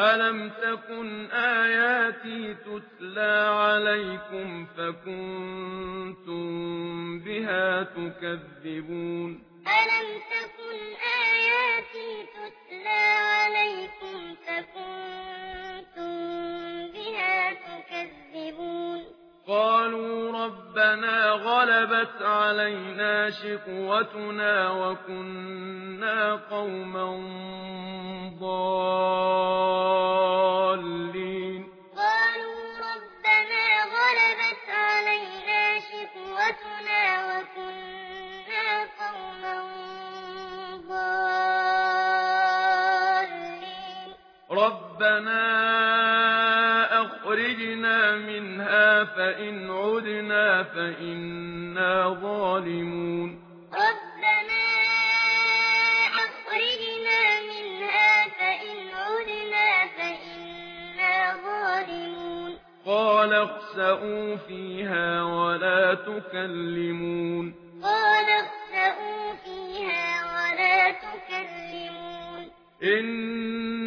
ألم تكن آياتي تتلى عليكم فكنتم بها تكذبون ألم تكن آياتي تتلى عليكم فكنتم بها تكذبون قالوا ربنا غلبت علينا شقوتنا وكنا قوما ربنا أخرجنا منها فإن عدنا فإنا ظالمون. ربنا أخرجنا منها فإن عدنا فإنا ظالمون. قال اخسأوا فيها ولا تكلمون. قال اخسأوا فيها ولا تكلمون. إن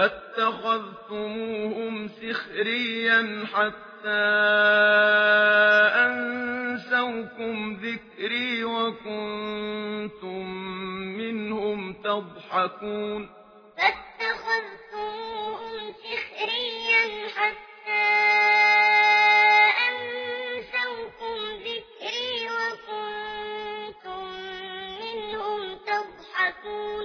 فاتخذتموهم سخريا حتى أنسوكم ذكري وكنتم منهم تضحكون. فاتخذتموهم سخريا حتى أنسوكم ذكري وكنتم منهم تضحكون.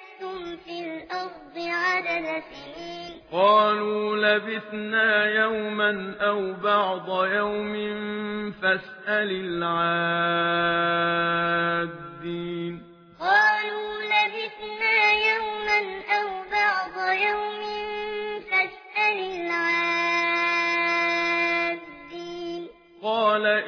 في الأرض عدد سنين. قالوا لبثنا يوما أو بعض يوم فاسأل العادين. قالوا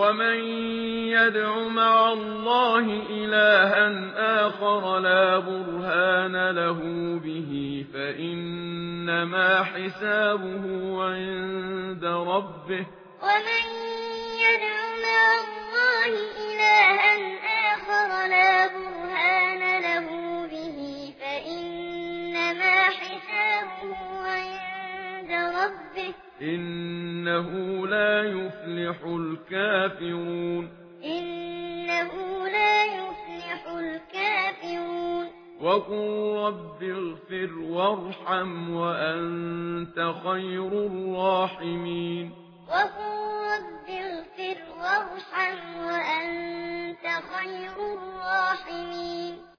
ومن يدع مع الله إلها آخر لا برهان له به فإنما حسابه عند ربه ومن يدع مع الله إلها آخر لا برهان له به فإنما حسابه عند ربه عند ربه. إنه لا يفلح الكافرون. إنه لا يفلح الكافرون. وقل رب اغفر وارحم وأنت خير الراحمين. وقل رب اغفر وارحم وأنت خير الراحمين.